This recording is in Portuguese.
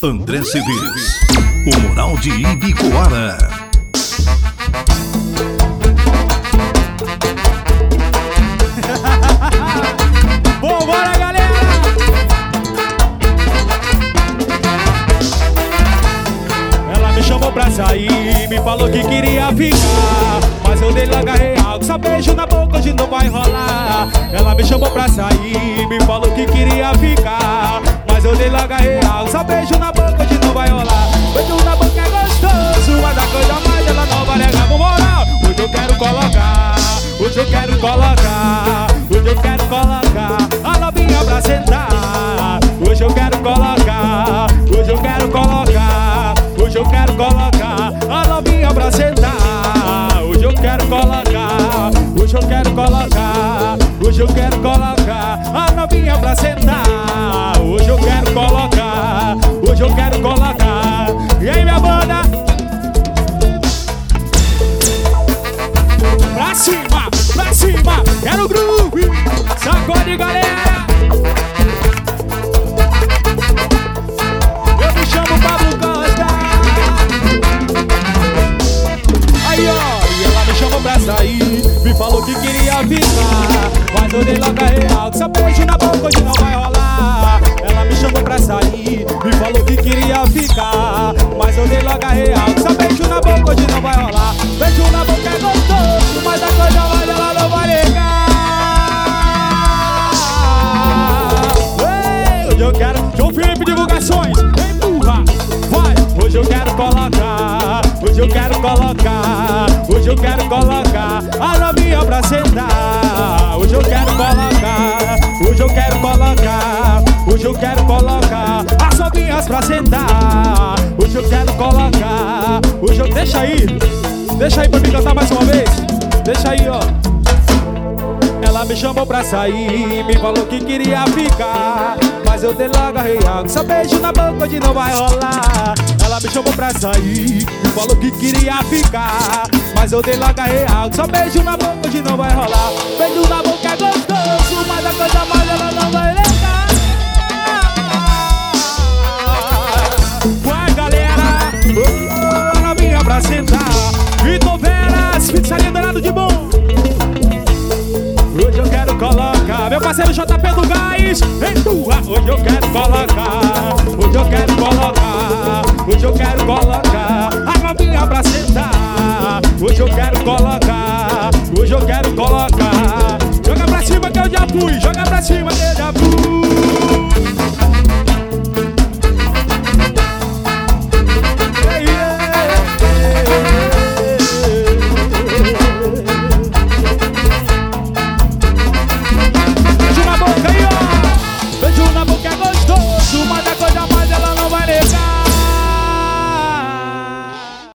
André Cedeiros, o Moral de Ibicoara. Vambora, galera! Ela me chamou pra sair, me falou que queria ficar Mas eu dei logo a real, só beijo na boca hoje não vai rolar Ela me chamou pra sair, me falou que queria ficar Mas eu dei logo a real, só beijo na boca hoje não vai rolar Beijo na boca é gostoso, mas a coisa mais ela não vai negar Vambora! Hoje eu quero colocar, hoje eu quero colocar Hoje eu quero colocar a novinha pra sentar. Hoje eu quero colocar, hoje eu quero colocar Hoje eu quero colocar a novinha pra sentar. Hoje eu quero colocar, hoje eu quero colocar Hoje eu quero colocar a novinha pra sentar Sacode galera. Eu me chamo Pablo Costa. Aí ó, e ela me chamou pra sair. Me falou que queria ficar Mas eu dei logo a real. Que beijo na boca hoje não vai rolar Hoje eu quero colocar A novinha pra sentar. Hoje eu quero colocar Hoje eu quero colocar Hoje eu quero colocar As novinhas pra sentar. Hoje eu quero colocar Hoje eu... Deixa aí Deixa aí pra mim cantar mais uma vez. Deixa aí, ó me chamou pra sair, me falou que queria ficar Mas eu dei logo a real, só beijo na boca hoje não vai rolar. Ela me chamou pra sair, me falou que queria ficar Mas eu dei logo a real, só beijo na boca hoje não vai rolar. Beijo na boca é gostoso, mas a coisa mais ela não vai levar Vai galera, oh, novinha pra sentar Vitor Veras, pizzaria meu parceiro JP do Gás hoje eu quero colocar Hoje eu quero colocar Hoje eu quero colocar